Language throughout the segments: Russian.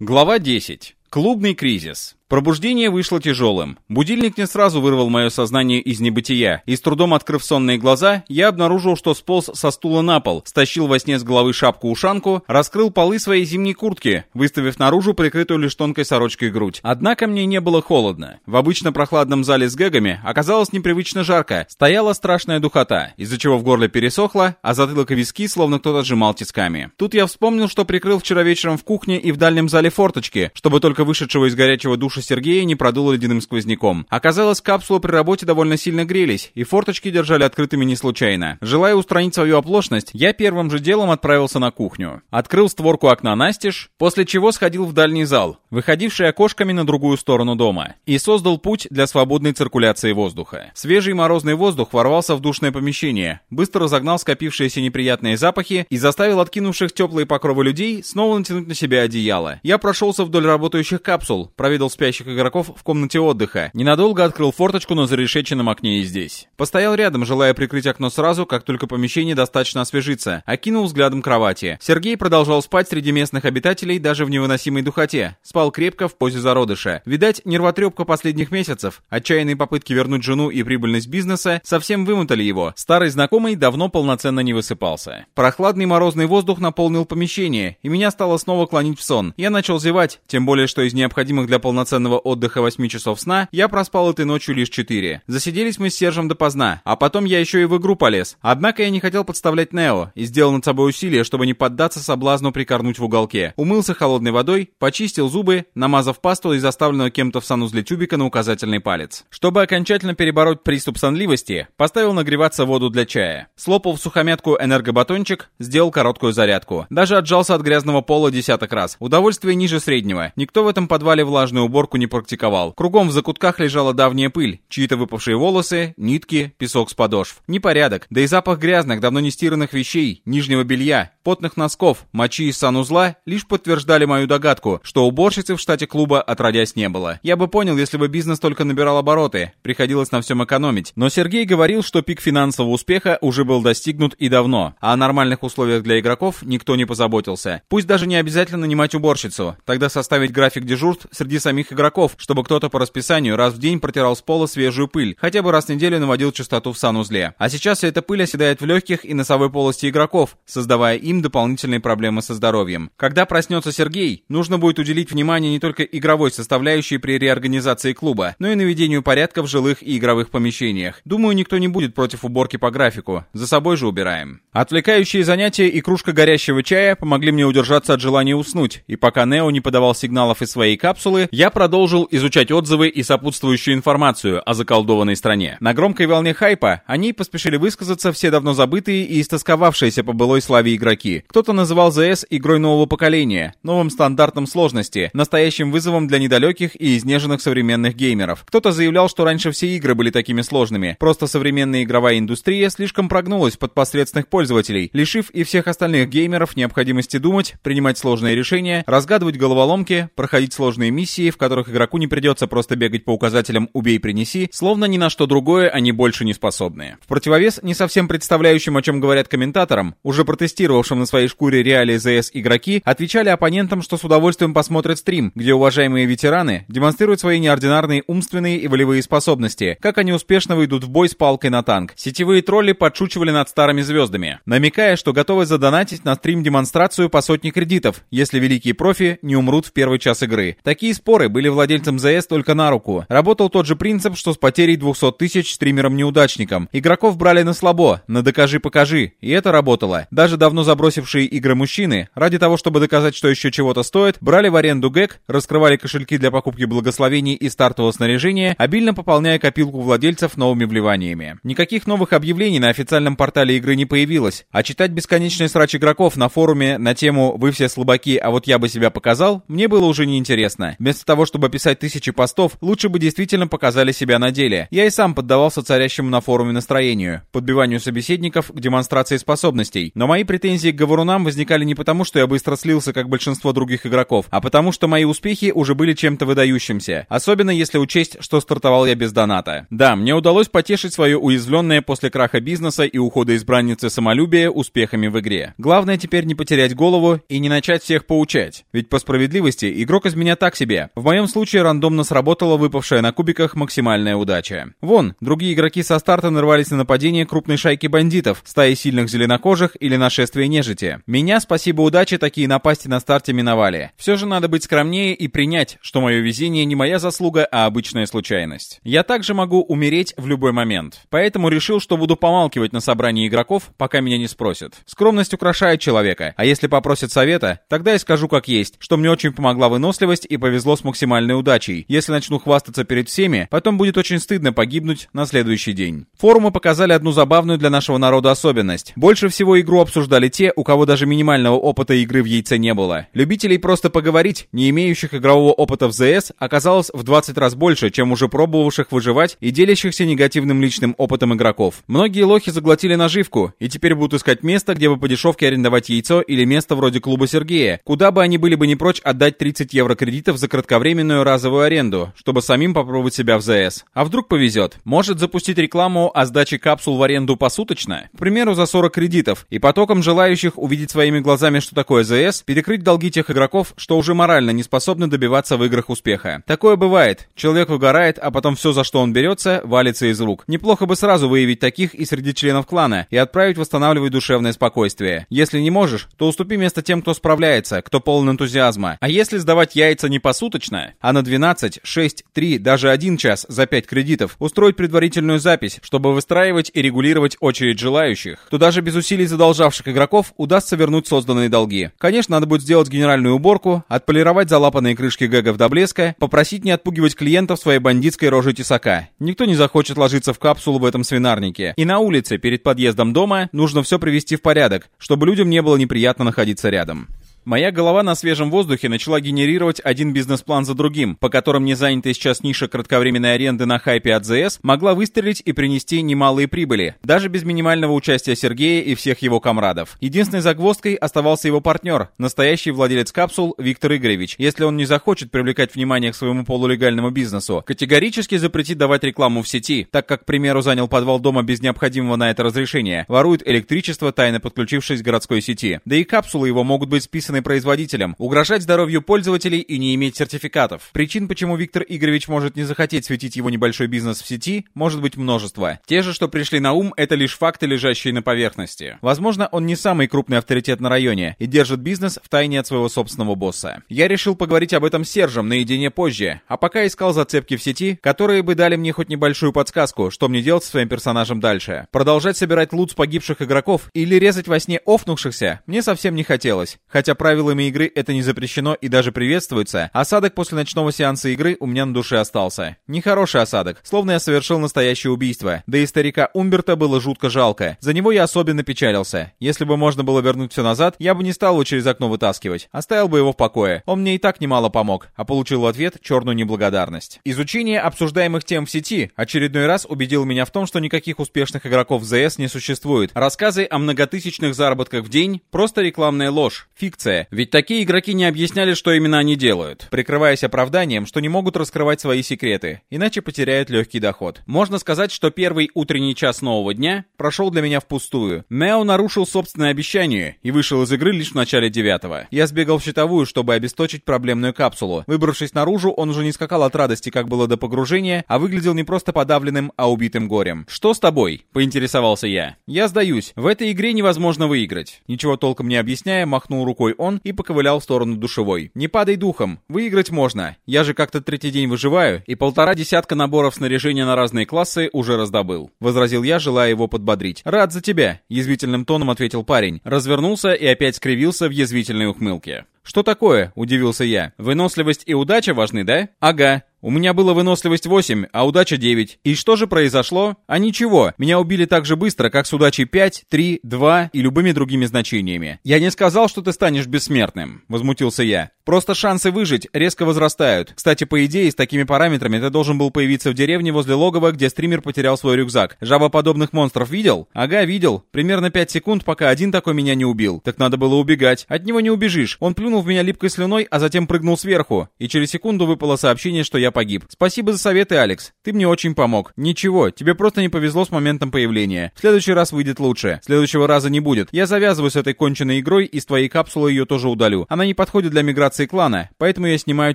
Глава 10. Клубный кризис. Пробуждение вышло тяжелым. Будильник не сразу вырвал мое сознание из небытия, и с трудом открыв сонные глаза, я обнаружил, что сполз со стула на пол, стащил во сне с головы шапку-ушанку, раскрыл полы своей зимней куртки, выставив наружу прикрытую лишь тонкой сорочкой грудь. Однако мне не было холодно. В обычно прохладном зале с гэгами оказалось непривычно жарко, стояла страшная духота, из-за чего в горле пересохло, а затылок и виски словно кто-то сжимал тисками. Тут я вспомнил, что прикрыл вчера вечером в кухне и в дальнем зале форточки, чтобы только вышедшего из горячего душа Сергея не продуло ледяным сквозняком. Оказалось, капсулы при работе довольно сильно грелись, и форточки держали открытыми не случайно. Желая устранить свою оплошность, я первым же делом отправился на кухню. Открыл створку окна настежь, после чего сходил в дальний зал, выходивший окошками на другую сторону дома, и создал путь для свободной циркуляции воздуха. Свежий морозный воздух ворвался в душное помещение, быстро разогнал скопившиеся неприятные запахи и заставил откинувших теплые покровы людей снова натянуть на себя одеяло. Я прошелся вдоль работающих капсул, проведал спящих спящих игроков в комнате отдыха. Ненадолго открыл форточку на зарешеченном окне и здесь. Постоял рядом, желая прикрыть окно сразу, как только помещение достаточно освежится. Окинул взглядом кровати. Сергей продолжал спать среди местных обитателей даже в невыносимой духоте. Спал крепко в позе зародыша. Видать, нервотрепка последних месяцев, отчаянные попытки вернуть жену и прибыльность бизнеса совсем вымотали его. Старый знакомый давно полноценно не высыпался. Прохладный морозный воздух наполнил помещение, и меня стало снова клонить в сон. Я начал зевать, тем более, что из необходимых для полноценного полноценного отдыха 8 часов сна, я проспал этой ночью лишь 4. Засиделись мы с Сержем допоздна, а потом я еще и в игру полез. Однако я не хотел подставлять Нео и сделал над собой усилие, чтобы не поддаться соблазну прикорнуть в уголке. Умылся холодной водой, почистил зубы, намазав пасту из оставленного кем-то в санузле тюбика на указательный палец. Чтобы окончательно перебороть приступ сонливости, поставил нагреваться воду для чая. Слопал в сухомятку энергобатончик, сделал короткую зарядку. Даже отжался от грязного пола десяток раз. Удовольствие ниже среднего. Никто в этом подвале влажный убор уборку не практиковал. Кругом в закутках лежала давняя пыль, чьи-то выпавшие волосы, нитки, песок с подошв. Непорядок, да и запах грязных, давно не стиранных вещей, нижнего белья, потных носков, мочи из санузла лишь подтверждали мою догадку, что уборщицы в штате клуба отродясь не было. Я бы понял, если бы бизнес только набирал обороты, приходилось на всем экономить. Но Сергей говорил, что пик финансового успеха уже был достигнут и давно, а о нормальных условиях для игроков никто не позаботился. Пусть даже не обязательно нанимать уборщицу, тогда составить график дежурств среди самих игроков, чтобы кто-то по расписанию раз в день протирал с пола свежую пыль, хотя бы раз в неделю наводил чистоту в санузле. А сейчас вся эта пыль оседает в легких и носовой полости игроков, создавая им дополнительные проблемы со здоровьем. Когда проснется Сергей, нужно будет уделить внимание не только игровой составляющей при реорганизации клуба, но и наведению порядка в жилых и игровых помещениях. Думаю, никто не будет против уборки по графику. За собой же убираем. Отвлекающие занятия и кружка горящего чая помогли мне удержаться от желания уснуть, и пока Нео не подавал сигналов из своей капсулы, я продолжил изучать отзывы и сопутствующую информацию о заколдованной стране. На громкой волне хайпа о ней поспешили высказаться все давно забытые и истосковавшиеся по былой славе игроки. Кто-то называл ЗС игрой нового поколения, новым стандартом сложности, настоящим вызовом для недалеких и изнеженных современных геймеров. Кто-то заявлял, что раньше все игры были такими сложными, просто современная игровая индустрия слишком прогнулась под посредственных пользователей, лишив и всех остальных геймеров необходимости думать, принимать сложные решения, разгадывать головоломки, проходить сложные миссии, в которых игроку не придется просто бегать по указателям «убей, принеси», словно ни на что другое они больше не способны. В противовес не совсем представляющим, о чем говорят комментаторам, уже протестировавшим на своей шкуре реалии ЗС игроки, отвечали оппонентам, что с удовольствием посмотрят стрим, где уважаемые ветераны демонстрируют свои неординарные умственные и волевые способности, как они успешно выйдут в бой с палкой на танк. Сетевые тролли подшучивали над старыми звездами, намекая, что готовы задонатить на стрим-демонстрацию по сотне кредитов, если великие профи не умрут в первый час игры. Такие споры были владельцам ЗС только на руку. Работал тот же принцип, что с потерей 200 тысяч стримером-неудачником. Игроков брали на слабо, на докажи-покажи, и это работало. Даже давно забросившие игры мужчины, ради того, чтобы доказать, что еще чего-то стоит, брали в аренду ГЭК, раскрывали кошельки для покупки благословений и стартового снаряжения, обильно пополняя копилку владельцев новыми вливаниями. Никаких новых объявлений на официальном портале игры не появилось, а читать бесконечный срач игроков на форуме на тему «Вы все слабаки, а вот я бы себя показал» мне было уже неинтересно. Вместо того, чтобы писать тысячи постов, лучше бы действительно показали себя на деле. Я и сам поддавался царящему на форуме настроению, подбиванию собеседников к демонстрации способностей. Но мои претензии к говорунам возникали не потому, что я быстро слился, как большинство других игроков, а потому, что мои успехи уже были чем-то выдающимся. Особенно если учесть, что стартовал я без доната. Да, мне удалось потешить свое уязвленное после краха бизнеса и ухода избранницы самолюбие успехами в игре. Главное теперь не потерять голову и не начать всех поучать. Ведь по справедливости игрок из меня так себе. В моем случае рандомно сработала выпавшая на кубиках максимальная удача. Вон, другие игроки со старта нарвались на нападение крупной шайки бандитов, стаи сильных зеленокожих или нашествие нежити. Меня, спасибо удаче, такие напасти на старте миновали. Все же надо быть скромнее и принять, что мое везение не моя заслуга, а обычная случайность. Я также могу умереть в любой момент. Поэтому решил, что буду помалкивать на собрании игроков, пока меня не спросят. Скромность украшает человека, а если попросят совета, тогда я скажу как есть, что мне очень помогла выносливость и повезло с максимальной удачей. Если начну хвастаться перед всеми, потом будет очень стыдно погибнуть на следующий день. Форумы показали одну забавную для нашего народа особенность. Больше всего игру обсуждали те, у кого даже минимального опыта игры в яйце не было. Любителей просто поговорить, не имеющих игрового опыта в ЗС, оказалось в 20 раз больше, чем уже пробовавших выживать и делящихся негативным личным опытом игроков. Многие лохи заглотили наживку и теперь будут искать место, где бы по дешевке арендовать яйцо или место вроде клуба Сергея, куда бы они были бы не прочь отдать 30 евро кредитов за кратковременную разовую аренду, чтобы самим попробовать себя в ЗС. А вдруг повезет? Может запустить рекламу о сдаче капсул в аренду посуточно? К примеру, за 40 кредитов, и потоком желающих увидеть своими глазами, что такое ЗС, перекрыть долги тех игроков, что уже морально не способны добиваться в играх успеха. Такое бывает. Человек выгорает, а потом все, за что он берется, валится из рук. Неплохо бы сразу выявить таких и среди членов клана и отправить восстанавливать душевное спокойствие. Если не можешь, то уступи место тем, кто справляется, кто полон энтузиазма. А если сдавать яйца не посуточно, а на 12, 6, 3, даже 1 час за 5 кредитов, устроить предварительную запись, чтобы выстраивать и регулировать очередь желающих, то даже без усилий задолжавших игроков удастся вернуть созданные долги. Конечно, надо будет сделать генеральную уборку, отполировать залапанные крышки гэгов до блеска, попросить не отпугивать клиентов своей бандитской рожей тесака. Никто не захочет ложиться в капсулу в этом свинарнике. И на улице, перед подъездом дома, нужно все привести в порядок, чтобы людям не было неприятно находиться рядом. Моя голова на свежем воздухе начала генерировать один бизнес-план за другим, по которым незанятая сейчас ниша кратковременной аренды на хайпе от ЗС могла выстрелить и принести немалые прибыли, даже без минимального участия Сергея и всех его комрадов. Единственной загвоздкой оставался его партнер, настоящий владелец капсул Виктор Игоревич. Если он не захочет привлекать внимание к своему полулегальному бизнесу, категорически запретит давать рекламу в сети, так как, к примеру, занял подвал дома без необходимого на это разрешения, ворует электричество, тайно подключившись к городской сети. Да и капсулы его могут быть списаны предписаны производителем, угрожать здоровью пользователей и не иметь сертификатов. Причин, почему Виктор Игоревич может не захотеть светить его небольшой бизнес в сети, может быть множество. Те же, что пришли на ум, это лишь факты, лежащие на поверхности. Возможно, он не самый крупный авторитет на районе и держит бизнес в тайне от своего собственного босса. Я решил поговорить об этом с Сержем наедине позже, а пока искал зацепки в сети, которые бы дали мне хоть небольшую подсказку, что мне делать со своим персонажем дальше. Продолжать собирать лут с погибших игроков или резать во сне офнувшихся мне совсем не хотелось, хотя правилами игры это не запрещено и даже приветствуется, осадок после ночного сеанса игры у меня на душе остался. Нехороший осадок, словно я совершил настоящее убийство. Да и старика Умберта было жутко жалко. За него я особенно печалился. Если бы можно было вернуть все назад, я бы не стал его через окно вытаскивать. Оставил бы его в покое. Он мне и так немало помог, а получил в ответ черную неблагодарность. Изучение обсуждаемых тем в сети очередной раз убедил меня в том, что никаких успешных игроков в ЗС не существует. Рассказы о многотысячных заработках в день — просто рекламная ложь, фикция информация, ведь такие игроки не объясняли, что именно они делают, прикрываясь оправданием, что не могут раскрывать свои секреты, иначе потеряют легкий доход. Можно сказать, что первый утренний час нового дня прошел для меня впустую. Мео нарушил собственное обещание и вышел из игры лишь в начале девятого. Я сбегал в щитовую, чтобы обесточить проблемную капсулу. Выбравшись наружу, он уже не скакал от радости, как было до погружения, а выглядел не просто подавленным, а убитым горем. «Что с тобой?» — поинтересовался я. «Я сдаюсь. В этой игре невозможно выиграть». Ничего толком не объясняя, махнул рукой он и поковылял в сторону душевой. «Не падай духом, выиграть можно. Я же как-то третий день выживаю, и полтора десятка наборов снаряжения на разные классы уже раздобыл», — возразил я, желая его подбодрить. «Рад за тебя», — язвительным тоном ответил парень, развернулся и опять скривился в язвительной ухмылке. «Что такое?» – удивился я. «Выносливость и удача важны, да?» «Ага. У меня было выносливость 8, а удача 9. И что же произошло? А ничего. Меня убили так же быстро, как с удачей 5, 3, 2 и любыми другими значениями. Я не сказал, что ты станешь бессмертным, возмутился я. Просто шансы выжить резко возрастают. Кстати, по идее, с такими параметрами ты должен был появиться в деревне возле логова, где стример потерял свой рюкзак. Жабоподобных монстров видел? Ага, видел. Примерно 5 секунд, пока один такой меня не убил. Так надо было убегать. От него не убежишь. Он плюнул в меня липкой слюной, а затем прыгнул сверху. И через секунду выпало сообщение, что я погиб. Спасибо за советы, Алекс. Ты мне очень помог. Ничего, тебе просто не повезло с моментом появления. В следующий раз выйдет лучше. Следующего раза не будет. Я завязываю с этой конченной игрой и с твоей капсулы ее тоже удалю. Она не подходит для миграции клана, поэтому я снимаю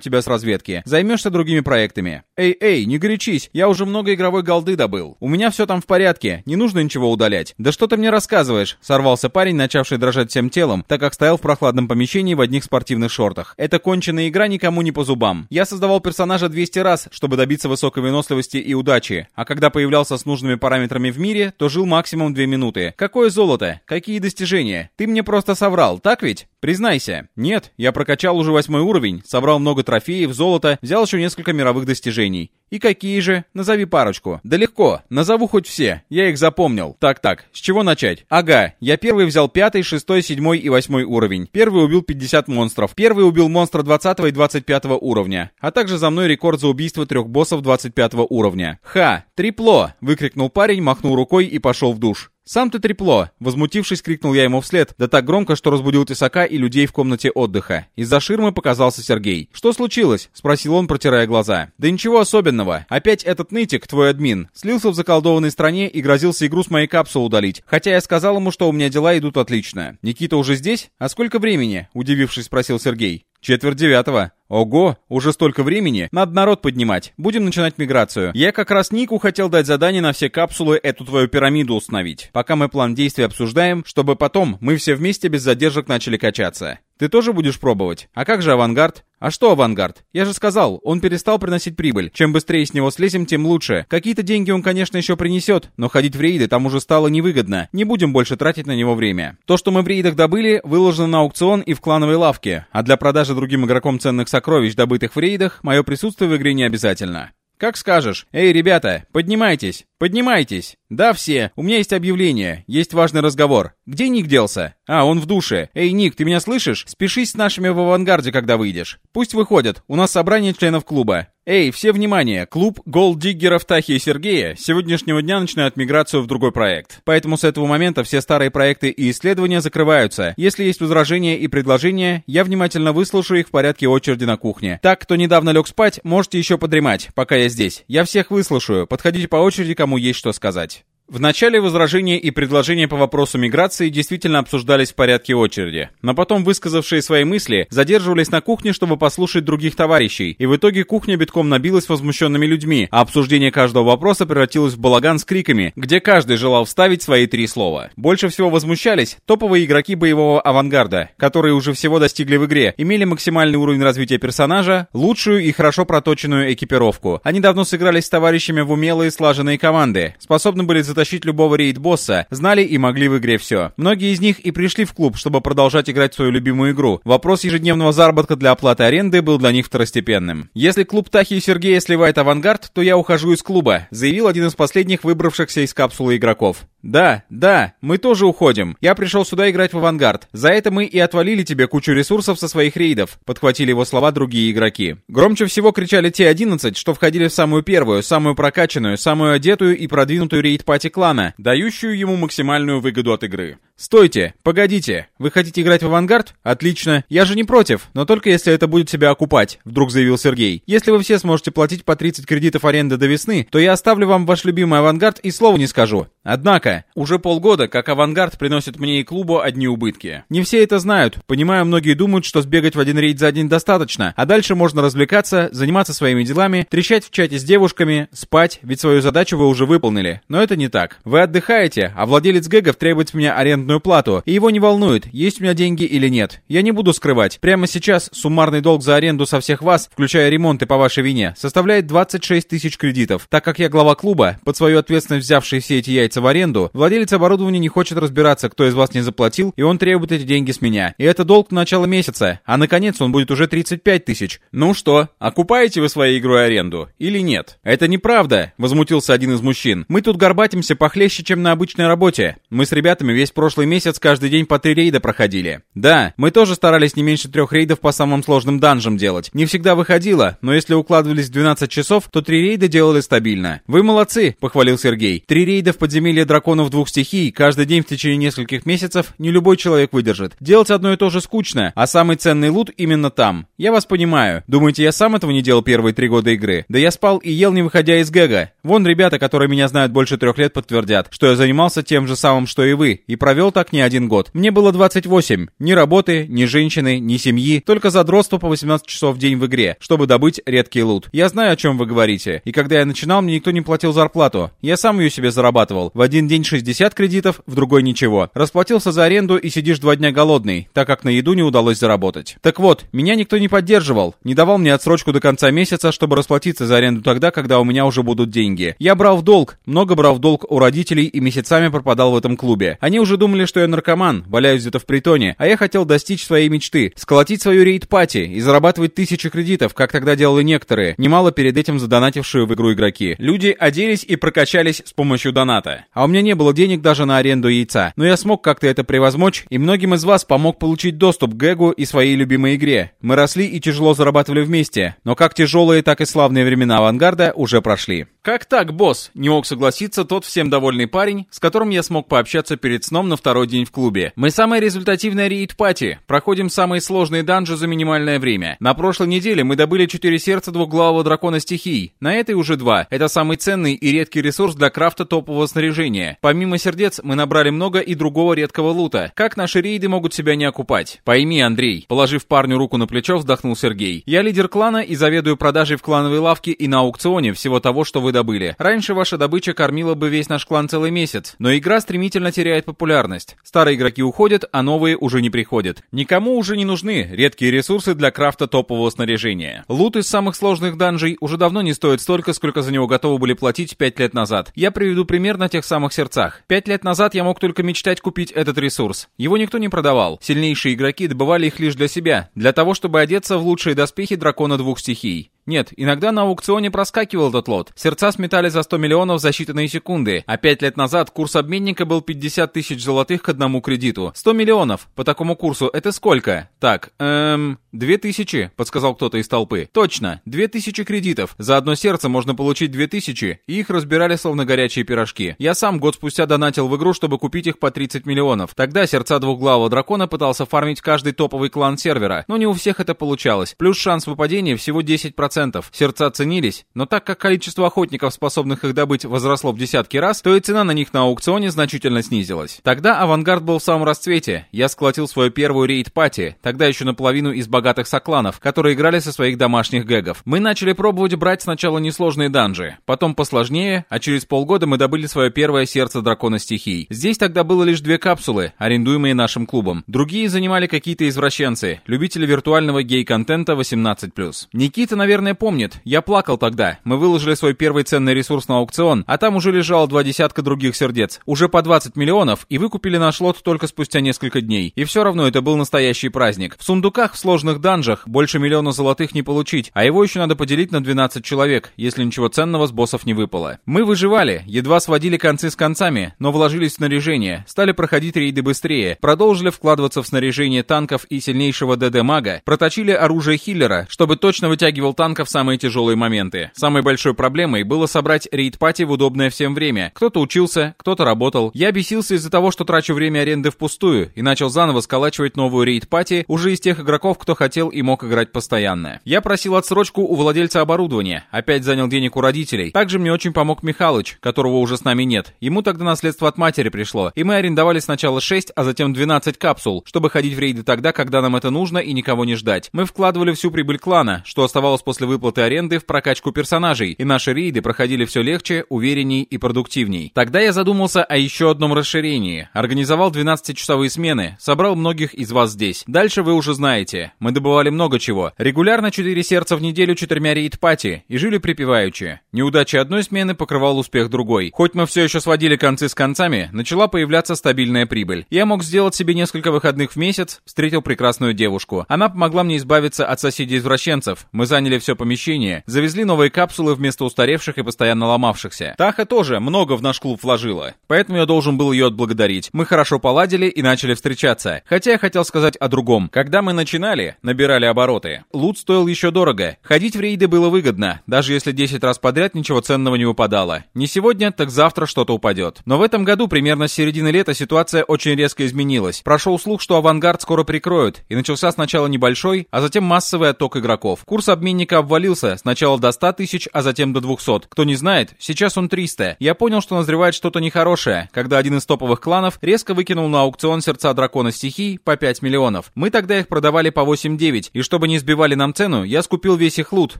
тебя с разведки. Займешься другими проектами. Эй, эй, не горячись. Я уже много игровой голды добыл. У меня все там в порядке. Не нужно ничего удалять. Да что ты мне рассказываешь? Сорвался парень, начавший дрожать всем телом, так как стоял в прохладном помещении в одних спортивных шортах. Это конченная игра никому не по зубам. Я создавал персонажа 200 200 раз, чтобы добиться высокой выносливости и удачи, а когда появлялся с нужными параметрами в мире, то жил максимум 2 минуты. Какое золото? Какие достижения? Ты мне просто соврал, так ведь? Признайся. Нет, я прокачал уже восьмой уровень, собрал много трофеев, золота, взял еще несколько мировых достижений. И какие же? Назови парочку. Да легко, назову хоть все, я их запомнил. Так-так, с чего начать? Ага, я первый взял пятый, шестой, седьмой и восьмой уровень. Первый убил 50 монстров. Первый убил монстра 20 и 25 уровня. А также за мной рекорд за убийство трех боссов 25 уровня. Ха, трипло! Выкрикнул парень, махнул рукой и пошел в душ. «Сам ты трепло!» Возмутившись, крикнул я ему вслед, да так громко, что разбудил тесака и людей в комнате отдыха. Из-за ширмы показался Сергей. «Что случилось?» — спросил он, протирая глаза. «Да ничего особенного. Опять этот нытик, твой админ, слился в заколдованной стране и грозился игру с моей капсулы удалить. Хотя я сказал ему, что у меня дела идут отлично. Никита уже здесь? А сколько времени?» — удивившись, спросил Сергей. Четверть девятого. Ого, уже столько времени. Надо народ поднимать. Будем начинать миграцию. Я как раз Нику хотел дать задание на все капсулы эту твою пирамиду установить. Пока мы план действий обсуждаем, чтобы потом мы все вместе без задержек начали качаться. Ты тоже будешь пробовать? А как же авангард? А что авангард? Я же сказал, он перестал приносить прибыль. Чем быстрее с него слезем, тем лучше. Какие-то деньги он, конечно, еще принесет, но ходить в рейды там уже стало невыгодно. Не будем больше тратить на него время. То, что мы в рейдах добыли, выложено на аукцион и в клановой лавке, а для продажи другим игрокам ценных сокровищ, добытых в рейдах, мое присутствие в игре не обязательно. Как скажешь. Эй, ребята, поднимайтесь. Поднимайтесь. Да, все. У меня есть объявление. Есть важный разговор. Где Ник делся? А, он в душе. Эй, Ник, ты меня слышишь? Спешись с нашими в авангарде, когда выйдешь. Пусть выходят. У нас собрание членов клуба. Эй, все внимание! Клуб голддиггеров Тахи и Сергея с сегодняшнего дня начинает миграцию в другой проект. Поэтому с этого момента все старые проекты и исследования закрываются. Если есть возражения и предложения, я внимательно выслушаю их в порядке очереди на кухне. Так, кто недавно лег спать, можете еще подремать, пока я здесь. Я всех выслушаю. Подходите по очереди, кому есть что сказать. В начале возражения и предложения по вопросу миграции действительно обсуждались в порядке очереди, но потом высказавшие свои мысли задерживались на кухне, чтобы послушать других товарищей, и в итоге кухня битком набилась возмущенными людьми, а обсуждение каждого вопроса превратилось в балаган с криками, где каждый желал вставить свои три слова. Больше всего возмущались топовые игроки боевого авангарда, которые уже всего достигли в игре, имели максимальный уровень развития персонажа, лучшую и хорошо проточенную экипировку. Они давно сыгрались с товарищами в умелые слаженные команды, способны были затащить затащить любого рейд-босса, знали и могли в игре все. Многие из них и пришли в клуб, чтобы продолжать играть свою любимую игру. Вопрос ежедневного заработка для оплаты аренды был для них второстепенным. Если клуб Тахи и Сергея сливает авангард, то я ухожу из клуба, заявил один из последних выбравшихся из капсулы игроков. «Да, да, мы тоже уходим. Я пришел сюда играть в авангард. За это мы и отвалили тебе кучу ресурсов со своих рейдов», — подхватили его слова другие игроки. Громче всего кричали те 11, что входили в самую первую, самую прокачанную, самую одетую и продвинутую рейд-пати клана, дающую ему максимальную выгоду от игры. «Стойте! Погодите! Вы хотите играть в авангард? Отлично! Я же не против, но только если это будет себя окупать», — вдруг заявил Сергей. «Если вы все сможете платить по 30 кредитов аренды до весны, то я оставлю вам ваш любимый авангард и слова не скажу. Однако, уже полгода, как авангард приносит мне и клубу одни убытки. Не все это знают. Понимаю, многие думают, что сбегать в один рейд за день достаточно, а дальше можно развлекаться, заниматься своими делами, трещать в чате с девушками, спать, ведь свою задачу вы уже выполнили. Но это не так. Вы отдыхаете, а владелец гэгов требует с меня арендную плату, и его не волнует, есть у меня деньги или нет. Я не буду скрывать. Прямо сейчас суммарный долг за аренду со всех вас, включая ремонты по вашей вине, составляет 26 тысяч кредитов. Так как я глава клуба, под свою ответственность взявший все эти яйца в аренду. Владелец оборудования не хочет разбираться, кто из вас не заплатил, и он требует эти деньги с меня. И это долг на начало месяца, а наконец он будет уже 35 тысяч. Ну что, окупаете вы своей игрой аренду или нет? Это неправда, возмутился один из мужчин. Мы тут горбатимся похлеще, чем на обычной работе. Мы с ребятами весь прошлый месяц каждый день по три рейда проходили. Да, мы тоже старались не меньше трех рейдов по самым сложным данжам делать. Не всегда выходило, но если укладывались в 12 часов, то три рейда делали стабильно. Вы молодцы, похвалил Сергей. Три рейда в подземелье драконов двух стихий каждый день в течение нескольких месяцев не любой человек выдержит. Делать одно и то же скучно, а самый ценный лут именно там. Я вас понимаю. Думаете, я сам этого не делал первые три года игры? Да я спал и ел, не выходя из гэга. Вон ребята, которые меня знают больше трех лет, подтвердят, что я занимался тем же самым, что и вы, и провел так не один год. Мне было 28. Ни работы, ни женщины, ни семьи, только задротство по 18 часов в день в игре, чтобы добыть редкий лут. Я знаю, о чем вы говорите. И когда я начинал, мне никто не платил зарплату. Я сам ее себе зарабатывал. В один день 60 кредитов, в другой ничего. Расплатился за аренду и сидишь два дня голодный, так как на еду не удалось заработать. Так вот, меня никто не поддерживал, не давал мне отсрочку до конца месяца, чтобы расплатиться за аренду тогда, когда у меня уже будут деньги. Я брал в долг, много брал в долг у родителей и месяцами пропадал в этом клубе. Они уже думали, что я наркоман, валяюсь где-то в притоне, а я хотел достичь своей мечты, сколотить свою рейд-пати и зарабатывать тысячи кредитов, как тогда делали некоторые, немало перед этим задонатившие в игру игроки. Люди оделись и прокачались с помощью доната. А у меня не было денег даже на аренду яйца, но я смог как-то это превозмочь, и многим из вас помог получить доступ к Гэгу и своей любимой игре. Мы росли и тяжело зарабатывали вместе, но как тяжелые, так и славные времена авангарда уже прошли. «Как так, босс?» — не мог согласиться тот всем довольный парень, с которым я смог пообщаться перед сном на второй день в клубе. «Мы самая результативная рейд-пати, проходим самые сложные данжи за минимальное время. На прошлой неделе мы добыли 4 сердца двухглавого дракона стихий, на этой уже 2. Это самый ценный и редкий ресурс для крафта топового снаряжения. Помимо сердец, мы набрали много и другого редкого лута. Как наши рейды могут себя не окупать? Пойми, Андрей, положив парню руку на плечо, вздохнул Сергей. Я лидер клана и заведую продажей в клановой лавке и на аукционе всего того, что вы добыли. Раньше ваша добыча кормила бы весь наш клан целый месяц, но игра стремительно теряет популярность. Старые игроки уходят, а новые уже не приходят. Никому уже не нужны редкие ресурсы для крафта топового снаряжения. Лут из самых сложных данжей уже давно не стоит столько, сколько за него готовы были платить 5 лет назад. Я приведу пример на тех самых сердцах. 5 лет назад я мог только мечтать купить этот ресурс. Его никто не продавал. Сильнейшие игроки добывали их лишь для себя, для того, чтобы одеться в лучшие доспехи дракона двух стихий. Нет, иногда на аукционе проскакивал этот лот. Сердца сметали за 100 миллионов за считанные секунды, а 5 лет назад курс обменника был 50 тысяч золотых к одному кредиту. 100 миллионов. По такому курсу это сколько? Так, эм... 2000, подсказал кто-то из толпы. Точно, 2000 кредитов. За одно сердце можно получить 2000, и их разбирали словно горячие пирожки. Я сам год спустя донатил в игру, чтобы купить их по 30 миллионов. Тогда сердца двухглавого дракона пытался фармить каждый топовый клан сервера, но не у всех это получалось. Плюс шанс выпадения всего 10%. Сердца ценились, но так как количество охотников, способных их добыть, возросло в десятки раз, то и цена на них на аукционе значительно снизилась. Тогда авангард был в самом расцвете. Я сколотил свою первую рейд-пати, тогда еще наполовину из богатых сокланов, которые играли со своих домашних гэгов. Мы начали пробовать брать сначала несложные данжи, потом посложнее, а через полгода мы добыли свое первое сердце дракона стихий. Здесь тогда было лишь две капсулы, арендуемые нашим клубом. Другие занимали какие-то извращенцы, любители виртуального гей-контента 18+. Никита, наверное, помнит, я плакал тогда. Мы выложили свой первый ценный ресурс на аукцион, а там уже лежало два десятка других сердец. Уже по 20 миллионов, и выкупили наш лот только спустя несколько дней. И все равно это был настоящий праздник. В сундуках в сложных сложных данжах больше миллиона золотых не получить, а его еще надо поделить на 12 человек, если ничего ценного с боссов не выпало. Мы выживали, едва сводили концы с концами, но вложились в снаряжение, стали проходить рейды быстрее, продолжили вкладываться в снаряжение танков и сильнейшего ДД-мага, проточили оружие хиллера, чтобы точно вытягивал танков в самые тяжелые моменты. Самой большой проблемой было собрать рейд-пати в удобное всем время. Кто-то учился, кто-то работал. Я бесился из-за того, что трачу время аренды впустую, и начал заново сколачивать новую рейд-пати уже из тех игроков, кто хотел и мог играть постоянно. Я просил отсрочку у владельца оборудования, опять занял денег у родителей. Также мне очень помог Михалыч, которого уже с нами нет. Ему тогда наследство от матери пришло, и мы арендовали сначала 6, а затем 12 капсул, чтобы ходить в рейды тогда, когда нам это нужно и никого не ждать. Мы вкладывали всю прибыль клана, что оставалось после выплаты аренды в прокачку персонажей, и наши рейды проходили все легче, уверенней и продуктивней. Тогда я задумался о еще одном расширении. Организовал 12-часовые смены, собрал многих из вас здесь. Дальше вы уже знаете. Мы добывали много чего. Регулярно 4 сердца в неделю четырьмя рейд-пати и жили припеваючи. Неудача одной смены покрывал успех другой. Хоть мы все еще сводили концы с концами, начала появляться стабильная прибыль. Я мог сделать себе несколько выходных в месяц, встретил прекрасную девушку. Она помогла мне избавиться от соседей-извращенцев. Мы заняли все помещение, завезли новые капсулы вместо устаревших и постоянно ломавшихся. Таха тоже много в наш клуб вложила, поэтому я должен был ее отблагодарить. Мы хорошо поладили и начали встречаться. Хотя я хотел сказать о другом. Когда мы начинали, набирали обороты. Лут стоил еще дорого. Ходить в рейды было выгодно, даже если 10 раз подряд ничего ценного не упадало. Не сегодня, так завтра что-то упадет. Но в этом году, примерно с середины лета, ситуация очень резко изменилась. Прошел слух, что авангард скоро прикроют, и начался сначала небольшой, а затем массовый отток игроков. Курс обменника обвалился, сначала до 100 тысяч, а затем до 200. Кто не знает, сейчас он 300. Я понял, что назревает что-то нехорошее, когда один из топовых кланов резко выкинул на аукцион сердца дракона стихий по 5 миллионов. Мы тогда их продавали по 8-9, и чтобы не сбивали нам цену, я скупил весь их лут,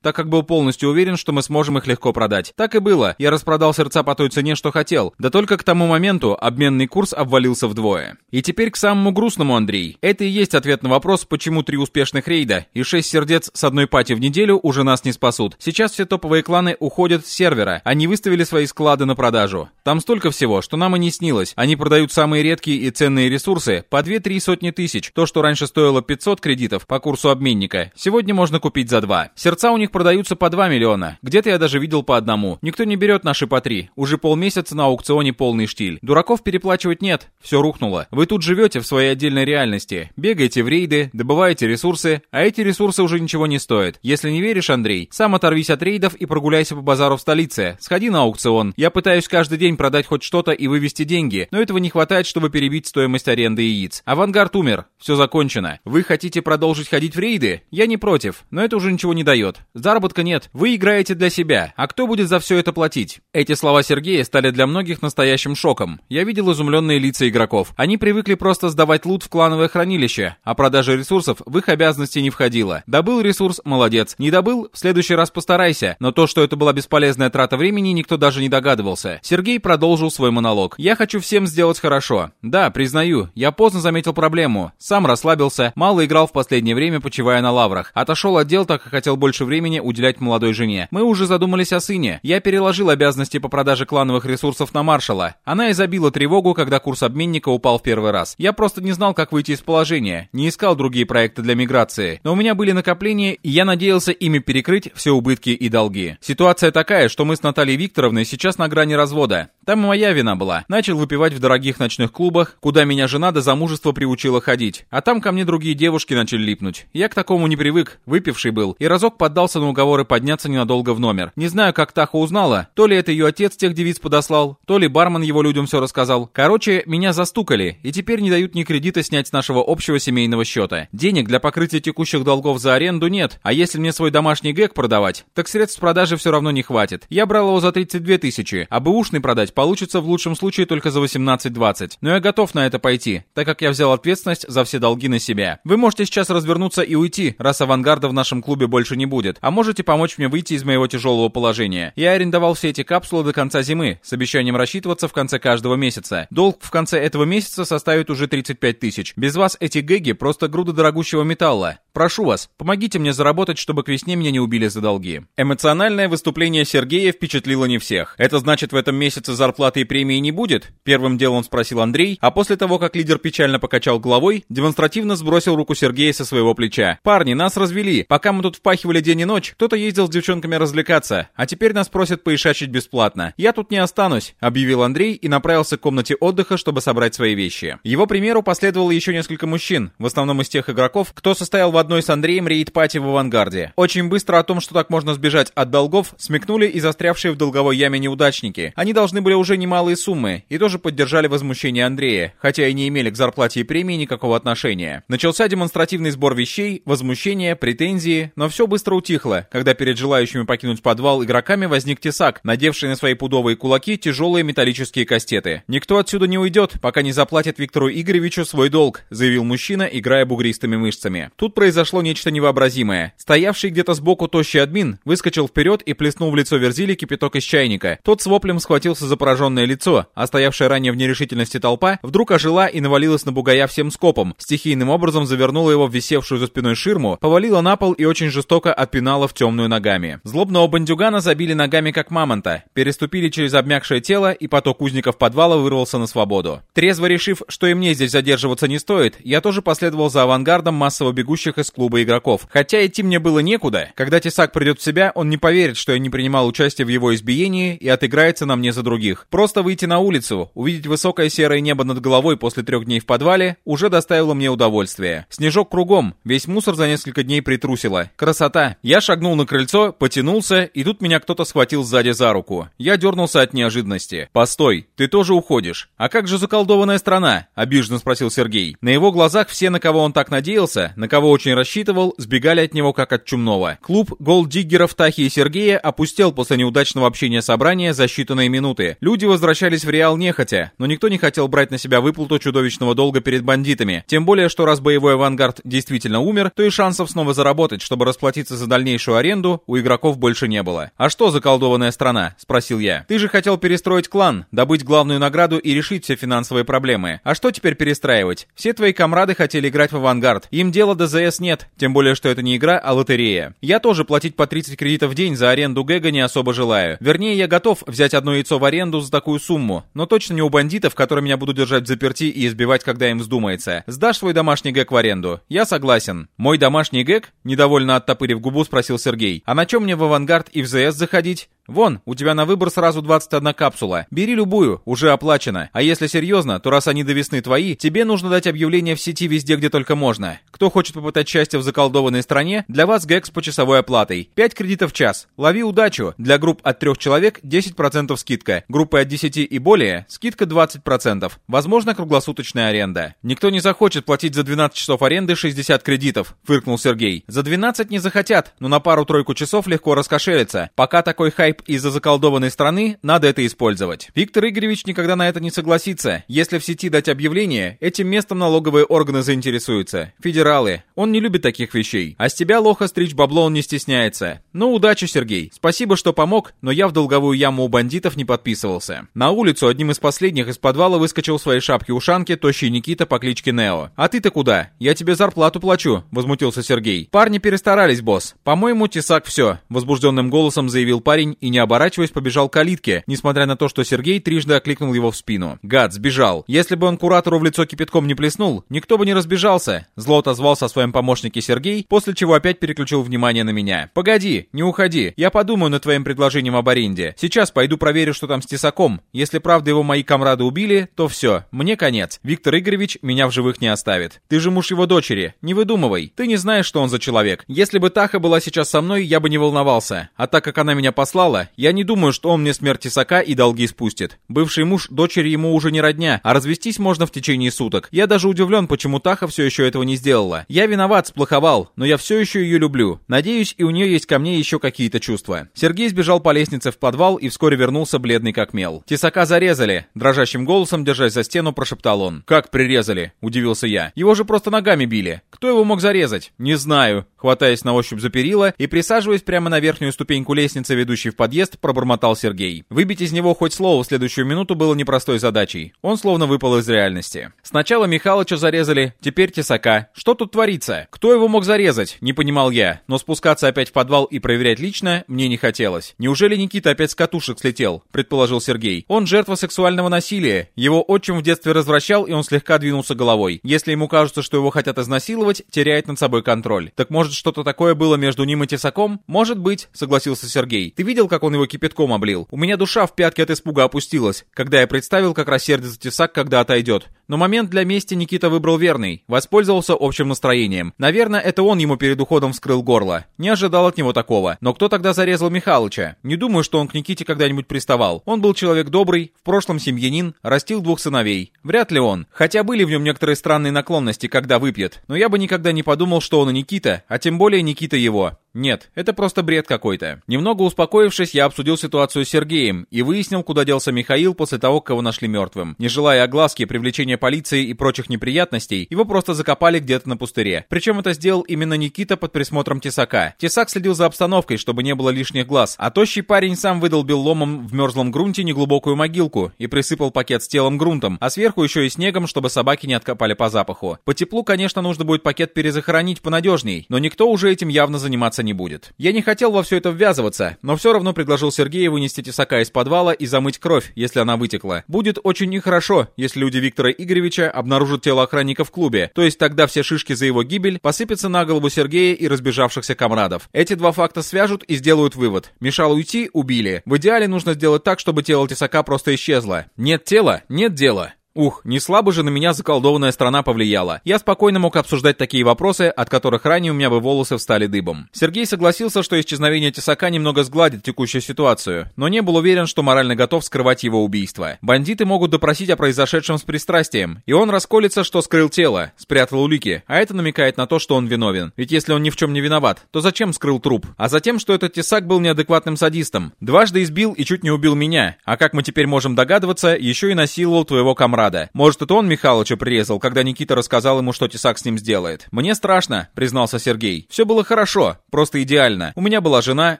так как был полностью уверен, что мы сможем их легко продать. Так и было. Я распродал сердца по той цене, что хотел. Да только к тому моменту обменный курс обвалился вдвое. И теперь к самому грустному, Андрей. Это и есть ответ на вопрос, почему три успешных рейда и шесть сердец с одной пати в неделю уже нас не спасут. Сейчас все топовые кланы уходят с сервера. Они выставили свои склады на продажу. Там столько всего, что нам и не снилось. Они продают самые редкие и ценные ресурсы по 2-3 сотни тысяч. То, что раньше стоило 500 кредитов по курсу обменника, сегодня можно купить за 2. Сердца у них продаются по 2 миллиона. Где-то я даже видел по одному. Никто не берет наши по 3. Уже полмесяца на аукционе полный штиль. Дураков переплачивать нет. Все рухнуло. Вы тут живете в своей отдельной реальности. Бегаете в рейды, добываете ресурсы, а эти ресурсы уже ничего не стоят. Если не веришь, Андрей, сам оторвись от рейдов и прогуляйся по базару в столице. Сходи на аукцион. Я пытаюсь каждый день продать хоть что-то и вывести деньги, но этого не хватает, чтобы перебить стоимость аренды яиц. Авангард умер. Все закончено. Вы хотите продолжить ходить в рейды? Я не против, но это уже ничего не дает. Заработка нет. Вы играете для себя. А кто будет за все это платить? Эти слова Сергея стали для многих настоящим шоком. Я видел изумленные лица игроков. Они привыкли просто сдавать лут в клановое хранилище, а продажа ресурсов в их обязанности не входила. Добыл ресурс – молодец. Не добыл – в следующий раз постарайся. Но то, что это была бесполезная трата времени, никто даже не догадывался. Сергей продолжил свой монолог. «Я хочу всем сделать хорошо. Да, признаю, я поздно заметил проблему. Сам расслабился, мало играл в последнее время, почивая на лаврах. Отошел от дел, так как хотел больше времени уделять молодой жене. Мы уже задумались о сыне. Я переложил обязанности по продаже клановых ресурсов на маршала. Она изобила тревогу, когда курс обменника упал в первый раз. Я просто не знал, как выйти из положения. Не искал другие проекты для миграции. Но у меня были накопления, и я надеялся ими перекрыть все убытки и долги. Ситуация такая, что мы с Натальей Викторовной сейчас на грани развода. Там моя вина была. Начал выпивать в дорогих ночных клубах, куда меня жена до замужества приучила ходить. А там ко мне другие девушки начали липнуть. Я к такому не привык, выпивший был. И разок поддался на уговоры подняться ненадолго в номер. Не знаю, как Таха узнала. То ли это ее отец тех девиц подослал, то ли бармен его людям все рассказал. Короче, меня застукали, и теперь не дают ни кредита снять с нашего общего семейного счета. Денег для покрытия текущих долгов за аренду нет, а если мне свой домашний гэг продавать, так средств продажи все равно не хватит. Я брал его за 32 тысячи, а бэушный продать получится в лучшем случае только за 18-20. Но я готов на это пойти, так как я взял ответственность за все долги на себя. Вы можете сейчас развернуться и уйти, раз авангарда в нашем клубе больше не будет, а можете помочь мне выйти из моего тяжелого положения. Я арендовал все эти капсулы до конца зимы, с обещанием рассчитываться в конце каждого месяца. Долг в конце этого месяца составит уже 35 тысяч. Без вас эти гэги просто груда дорогущего металла. Прошу вас, помогите мне заработать, чтобы к весне меня не убили за долги. Эмоциональное выступление Сергея впечатлило не всех. Это значит, в этом месяце зарплаты и премии не будет? Первым делом спросил Андрей, а после того, как лидер печально покачал головой, демонстративно сбросил руку Сергея со своего плеча. Парни, нас развели. Пока мы тут впахивали день и ночь, кто-то ездил с девчонками развлекаться, а теперь нас просят поишачить бесплатно. Я тут не останусь, объявил Андрей и направился к комнате отдыха, чтобы собрать свои вещи. Его примеру последовало еще несколько мужчин, в основном из тех игроков, кто состоял в одной с Андреем рейд-пати в авангарде. Очень быстро о том, что так можно сбежать от долгов, смекнули и застрявшие в долговой яме неудачники. Они должны были уже немалые суммы и тоже поддержали возмущение Андрея, хотя и не имели к зарплате и премии никакого отношения. Начался демонстративный сбор вещей, возмущения, претензии, но все быстро утихло, когда перед желающими покинуть подвал игроками возник тесак, надевший на свои пудовые кулаки тяжелые металлические кастеты. «Никто отсюда не уйдет, пока не заплатит Виктору Игоревичу свой долг», заявил мужчина, играя бугристыми мышцами. Тут произошло произошло нечто невообразимое. Стоявший где-то сбоку тощий админ выскочил вперед и плеснул в лицо Верзили кипяток из чайника. Тот с воплем схватился за пораженное лицо, а стоявшая ранее в нерешительности толпа вдруг ожила и навалилась на бугая всем скопом, стихийным образом завернула его в висевшую за спиной ширму, повалила на пол и очень жестоко отпинала в темную ногами. Злобного бандюгана забили ногами как мамонта, переступили через обмякшее тело, и поток узников подвала вырвался на свободу. Трезво решив, что и мне здесь задерживаться не стоит, я тоже последовал за авангардом массово бегущих из клуба игроков. Хотя идти мне было некуда. Когда Тесак придет в себя, он не поверит, что я не принимал участие в его избиении и отыграется на мне за других. Просто выйти на улицу, увидеть высокое серое небо над головой после трех дней в подвале, уже доставило мне удовольствие. Снежок кругом, весь мусор за несколько дней притрусило. Красота. Я шагнул на крыльцо, потянулся, и тут меня кто-то схватил сзади за руку. Я дернулся от неожиданности. «Постой, ты тоже уходишь. А как же заколдованная страна?» — обиженно спросил Сергей. На его глазах все, на кого он так надеялся, на кого очень рассчитывал, сбегали от него как от чумного. Клуб голддиггеров Тахи и Сергея опустел после неудачного общения собрания за считанные минуты. Люди возвращались в Реал нехотя, но никто не хотел брать на себя выплату чудовищного долга перед бандитами. Тем более, что раз боевой авангард действительно умер, то и шансов снова заработать, чтобы расплатиться за дальнейшую аренду, у игроков больше не было. «А что заколдованная страна?» — спросил я. «Ты же хотел перестроить клан, добыть главную награду и решить все финансовые проблемы. А что теперь перестраивать? Все твои комрады хотели играть в авангард. Им дела до ЗС нет, тем более, что это не игра, а лотерея. Я тоже платить по 30 кредитов в день за аренду Гэга не особо желаю. Вернее, я готов взять одно яйцо в аренду за такую сумму, но точно не у бандитов, которые меня будут держать в заперти и избивать, когда им вздумается. Сдашь свой домашний Гэг в аренду? Я согласен. Мой домашний Гэг? Недовольно оттопырив губу, спросил Сергей. А на чем мне в авангард и в ЗС заходить? Вон, у тебя на выбор сразу 21 капсула. Бери любую, уже оплачено. А если серьезно, то раз они до весны твои, тебе нужно дать объявление в сети везде, где только можно. Кто хочет попытать счастье в заколдованной стране, для вас ГЭКС по часовой оплатой. 5 кредитов в час. Лови удачу. Для групп от 3 человек 10% скидка. Группы от 10 и более скидка 20%. Возможно, круглосуточная аренда. Никто не захочет платить за 12 часов аренды 60 кредитов, фыркнул Сергей. За 12 не захотят, но на пару-тройку часов легко раскошелиться. Пока такой хайп хайп из-за заколдованной страны, надо это использовать. Виктор Игоревич никогда на это не согласится. Если в сети дать объявление, этим местом налоговые органы заинтересуются. Федералы. Он не любит таких вещей. А с тебя, лоха, стричь бабло он не стесняется. Ну, удачи, Сергей. Спасибо, что помог, но я в долговую яму у бандитов не подписывался. На улицу одним из последних из подвала выскочил в своей шапке-ушанке тощий Никита по кличке Нео. «А ты-то куда? Я тебе зарплату плачу», — возмутился Сергей. «Парни перестарались, босс. По-моему, тесак все», — возбужденным голосом заявил парень и, не оборачиваясь, побежал к калитке, несмотря на то, что Сергей трижды окликнул его в спину. Гад, сбежал. Если бы он куратору в лицо кипятком не плеснул, никто бы не разбежался. Зло отозвался о своем помощнике Сергей, после чего опять переключил внимание на меня. Погоди, не уходи. Я подумаю над твоим предложением об аренде. Сейчас пойду проверю, что там с Тесаком. Если правда его мои комрады убили, то все, мне конец. Виктор Игоревич меня в живых не оставит. Ты же муж его дочери. Не выдумывай. Ты не знаешь, что он за человек. Если бы Таха была сейчас со мной, я бы не волновался. А так как она меня послала, мало. Я не думаю, что он мне смерть Тесака и долги спустит. Бывший муж дочери ему уже не родня, а развестись можно в течение суток. Я даже удивлен, почему Таха все еще этого не сделала. Я виноват, сплоховал, но я все еще ее люблю. Надеюсь, и у нее есть ко мне еще какие-то чувства. Сергей сбежал по лестнице в подвал и вскоре вернулся бледный как мел. Тесака зарезали. Дрожащим голосом, держась за стену, прошептал он. «Как прирезали?» – удивился я. «Его же просто ногами били. Кто его мог зарезать?» «Не знаю», хватаясь на ощупь за перила и присаживаясь прямо на верхнюю ступеньку лестницы, ведущей в подъезд, пробормотал Сергей. Выбить из него хоть слово в следующую минуту было непростой задачей. Он словно выпал из реальности. Сначала Михалыча зарезали, теперь Тесака. Что тут творится? Кто его мог зарезать? Не понимал я, но спускаться опять в подвал и проверять лично мне не хотелось. Неужели Никита опять с катушек слетел? Предположил Сергей. Он жертва сексуального насилия. Его отчим в детстве развращал, и он слегка двинулся головой. Если ему кажется, что его хотят изнасиловать, теряет над собой контроль. Так может что-то такое было между ним и Тесаком? Может быть, согласился Сергей. Ты видел, как он его кипятком облил. У меня душа в пятки от испуга опустилась, когда я представил, как рассердится тесак, когда отойдет. Но момент для мести Никита выбрал верный, воспользовался общим настроением. Наверное, это он ему перед уходом вскрыл горло. Не ожидал от него такого. Но кто тогда зарезал Михалыча? Не думаю, что он к Никите когда-нибудь приставал. Он был человек добрый, в прошлом семьянин, растил двух сыновей. Вряд ли он. Хотя были в нем некоторые странные наклонности, когда выпьет. Но я бы никогда не подумал, что он и Никита, а тем более Никита его. Нет, это просто бред какой-то. Немного успокоившись, я обсудил ситуацию с Сергеем и выяснил, куда делся Михаил после того, кого нашли мертвым. Не желая огласки, привлечения полиции и прочих неприятностей, его просто закопали где-то на пустыре. Причем это сделал именно Никита под присмотром Тесака. Тесак следил за обстановкой, чтобы не было лишних глаз, а тощий парень сам выдолбил ломом в мерзлом грунте неглубокую могилку и присыпал пакет с телом грунтом, а сверху еще и снегом, чтобы собаки не откопали по запаху. По теплу, конечно, нужно будет пакет перезахоронить понадежней, но никто уже этим явно заниматься не будет. Я не хотел во все это ввязываться, но все равно предложил Сергею вынести тесака из подвала и замыть кровь, если она вытекла. Будет очень нехорошо, если люди Виктора Игоревича обнаружат тело охранника в клубе, то есть тогда все шишки за его гибель посыпятся на голову Сергея и разбежавшихся комрадов. Эти два факта свяжут и сделают вывод. Мешал уйти – убили. В идеале нужно сделать так, чтобы тело тесака просто исчезло. Нет тела – нет дела. Ух, не слабо же на меня заколдованная страна повлияла. Я спокойно мог обсуждать такие вопросы, от которых ранее у меня бы волосы встали дыбом. Сергей согласился, что исчезновение Тесака немного сгладит текущую ситуацию, но не был уверен, что морально готов скрывать его убийство. Бандиты могут допросить о произошедшем с пристрастием, и он расколется, что скрыл тело, спрятал улики, а это намекает на то, что он виновен. Ведь если он ни в чем не виноват, то зачем скрыл труп? А затем, что этот Тесак был неадекватным садистом. Дважды избил и чуть не убил меня, а как мы теперь можем догадываться, еще и насиловал твоего комрада комрада. Может, это он Михалыча прирезал, когда Никита рассказал ему, что Тесак с ним сделает. «Мне страшно», — признался Сергей. «Все было хорошо, просто идеально. У меня была жена,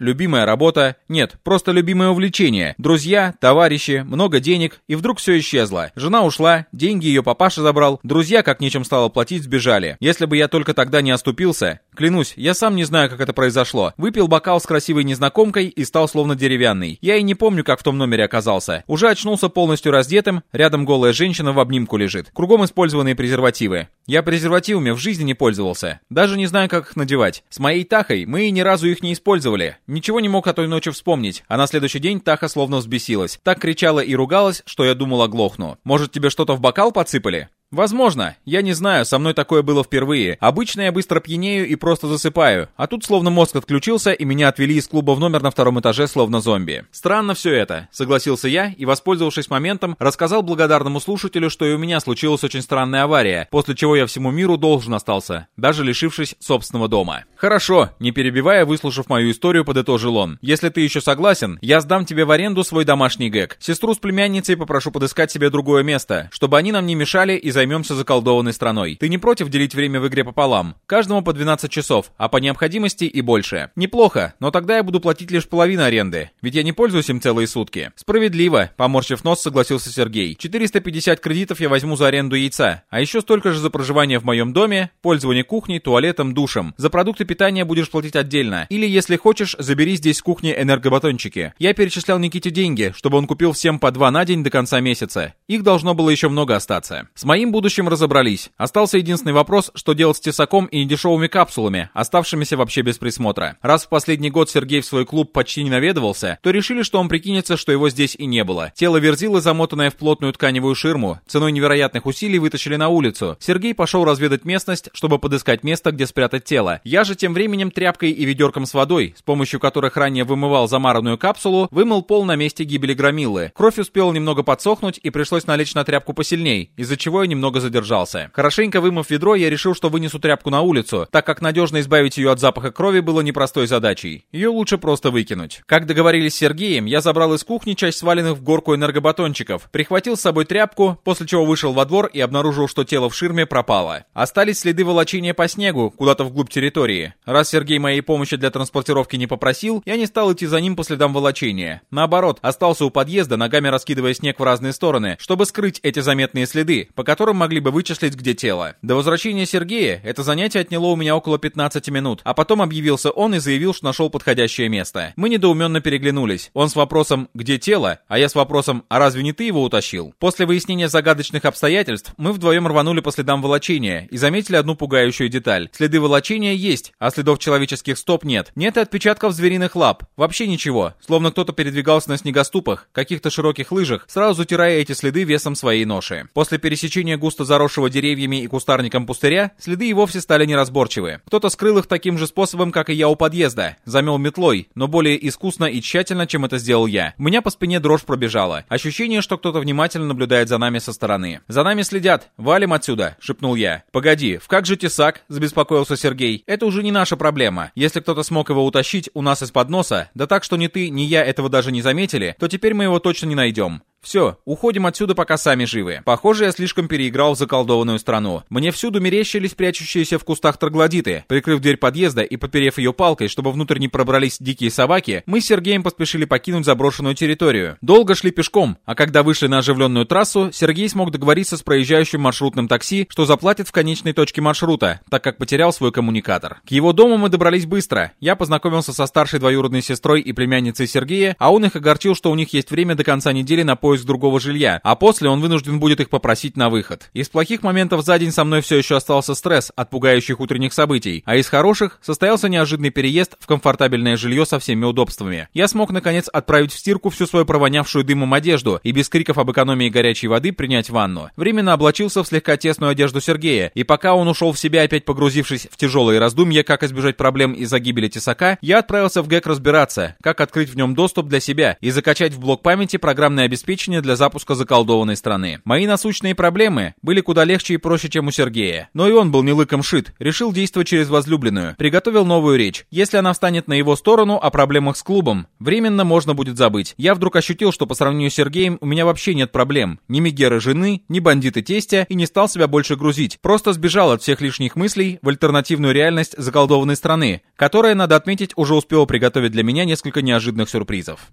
любимая работа. Нет, просто любимое увлечение. Друзья, товарищи, много денег, и вдруг все исчезло. Жена ушла, деньги ее папаша забрал, друзья, как нечем стало платить, сбежали. Если бы я только тогда не оступился, клянусь, я сам не знаю, как это произошло. Выпил бокал с красивой незнакомкой и стал словно деревянный. Я и не помню, как в том номере оказался. Уже очнулся полностью раздетым, рядом голая женщина, женщина в обнимку лежит. Кругом использованные презервативы. Я презервативами в жизни не пользовался. Даже не знаю, как их надевать. С моей Тахой мы ни разу их не использовали. Ничего не мог о той ночи вспомнить. А на следующий день Таха словно взбесилась. Так кричала и ругалась, что я думал оглохну. Может, тебе что-то в бокал подсыпали? Возможно. Я не знаю, со мной такое было впервые. Обычно я быстро пьянею и просто засыпаю. А тут словно мозг отключился, и меня отвели из клуба в номер на втором этаже, словно зомби. Странно все это, согласился я и, воспользовавшись моментом, рассказал благодарному слушателю, что и у меня случилась очень странная авария, после чего я всему миру должен остался, даже лишившись собственного дома. Хорошо, не перебивая, выслушав мою историю, подытожил он. Если ты еще согласен, я сдам тебе в аренду свой домашний гэг. Сестру с племянницей попрошу подыскать себе другое место, чтобы они нам не мешали и займемся заколдованной страной. Ты не против делить время в игре пополам? Каждому по 12 часов, а по необходимости и больше. Неплохо, но тогда я буду платить лишь половину аренды, ведь я не пользуюсь им целые сутки. Справедливо, поморщив нос, согласился Сергей. 450 кредитов я возьму за аренду яйца, а еще столько же за проживание в моем доме, пользование кухней, туалетом, душем. За продукты питания будешь платить отдельно. Или, если хочешь, забери здесь с кухни энергобатончики. Я перечислял Никите деньги, чтобы он купил всем по два на день до конца месяца. Их должно было еще много остаться. С моим будущим разобрались. Остался единственный вопрос, что делать с тесаком и недешевыми капсулами, оставшимися вообще без присмотра. Раз в последний год Сергей в свой клуб почти не наведывался, то решили, что он прикинется, что его здесь и не было. Тело Верзилы, замотанное в плотную тканевую ширму, ценой невероятных усилий вытащили на улицу. Сергей пошел разведать местность, чтобы подыскать место, где спрятать тело. Я же тем временем тряпкой и ведерком с водой, с помощью которых ранее вымывал замаранную капсулу, вымыл пол на месте гибели громилы. Кровь успела немного подсохнуть и пришлось налечь на тряпку посильней, из-за чего я немного немного задержался. Хорошенько вымыв ведро, я решил, что вынесу тряпку на улицу, так как надежно избавить ее от запаха крови было непростой задачей. Ее лучше просто выкинуть. Как договорились с Сергеем, я забрал из кухни часть сваленных в горку энергобатончиков, прихватил с собой тряпку, после чего вышел во двор и обнаружил, что тело в ширме пропало. Остались следы волочения по снегу, куда-то вглубь территории. Раз Сергей моей помощи для транспортировки не попросил, я не стал идти за ним по следам волочения. Наоборот, остался у подъезда, ногами раскидывая снег в разные стороны, чтобы скрыть эти заметные следы, по которым могли бы вычислить, где тело. До возвращения Сергея это занятие отняло у меня около 15 минут, а потом объявился он и заявил, что нашел подходящее место. Мы недоуменно переглянулись. Он с вопросом «Где тело?», а я с вопросом «А разве не ты его утащил?». После выяснения загадочных обстоятельств мы вдвоем рванули по следам волочения и заметили одну пугающую деталь. Следы волочения есть, а следов человеческих стоп нет. Нет и отпечатков звериных лап. Вообще ничего. Словно кто-то передвигался на снегоступах, каких-то широких лыжах, сразу затирая эти следы весом своей ноши. После пересечения густо заросшего деревьями и кустарником пустыря, следы и вовсе стали неразборчивы. Кто-то скрыл их таким же способом, как и я у подъезда. Замел метлой, но более искусно и тщательно, чем это сделал я. У меня по спине дрожь пробежала. Ощущение, что кто-то внимательно наблюдает за нами со стороны. «За нами следят. Валим отсюда», — шепнул я. «Погоди, в как же тесак?» — забеспокоился Сергей. «Это уже не наша проблема. Если кто-то смог его утащить у нас из-под носа, да так, что ни ты, ни я этого даже не заметили, то теперь мы его точно не найдем. Все, уходим отсюда, пока сами живы. Похоже, я слишком переиграл в заколдованную страну. Мне всюду мерещились прячущиеся в кустах троглодиты. Прикрыв дверь подъезда и поперев ее палкой, чтобы внутрь не пробрались дикие собаки, мы с Сергеем поспешили покинуть заброшенную территорию. Долго шли пешком, а когда вышли на оживленную трассу, Сергей смог договориться с проезжающим маршрутным такси, что заплатит в конечной точке маршрута, так как потерял свой коммуникатор. К его дому мы добрались быстро. Я познакомился со старшей двоюродной сестрой и племянницей Сергея, а он их огорчил, что у них есть время до конца недели на поиск другого жилья, а после он вынужден будет их попросить на выход. Из плохих моментов за день со мной все еще остался стресс от пугающих утренних событий, а из хороших состоялся неожиданный переезд в комфортабельное жилье со всеми удобствами. Я смог наконец отправить в стирку всю свою провонявшую дымом одежду и без криков об экономии горячей воды принять ванну. Временно облачился в слегка тесную одежду Сергея, и пока он ушел в себя, опять погрузившись в тяжелые раздумья, как избежать проблем из-за гибели тесака, я отправился в ГЭК разбираться, как открыть в нем доступ для себя и закачать в блок памяти программное обеспечение для запуска заколдованной страны. Мои насущные проблемы были куда легче и проще, чем у Сергея. Но и он был не лыком шит, решил действовать через возлюбленную, приготовил новую речь. Если она встанет на его сторону о проблемах с клубом, временно можно будет забыть. Я вдруг ощутил, что по сравнению с Сергеем у меня вообще нет проблем. Ни Мегеры жены, ни бандиты тестя, и не стал себя больше грузить. Просто сбежал от всех лишних мыслей в альтернативную реальность заколдованной страны, которая, надо отметить, уже успела приготовить для меня несколько неожиданных сюрпризов.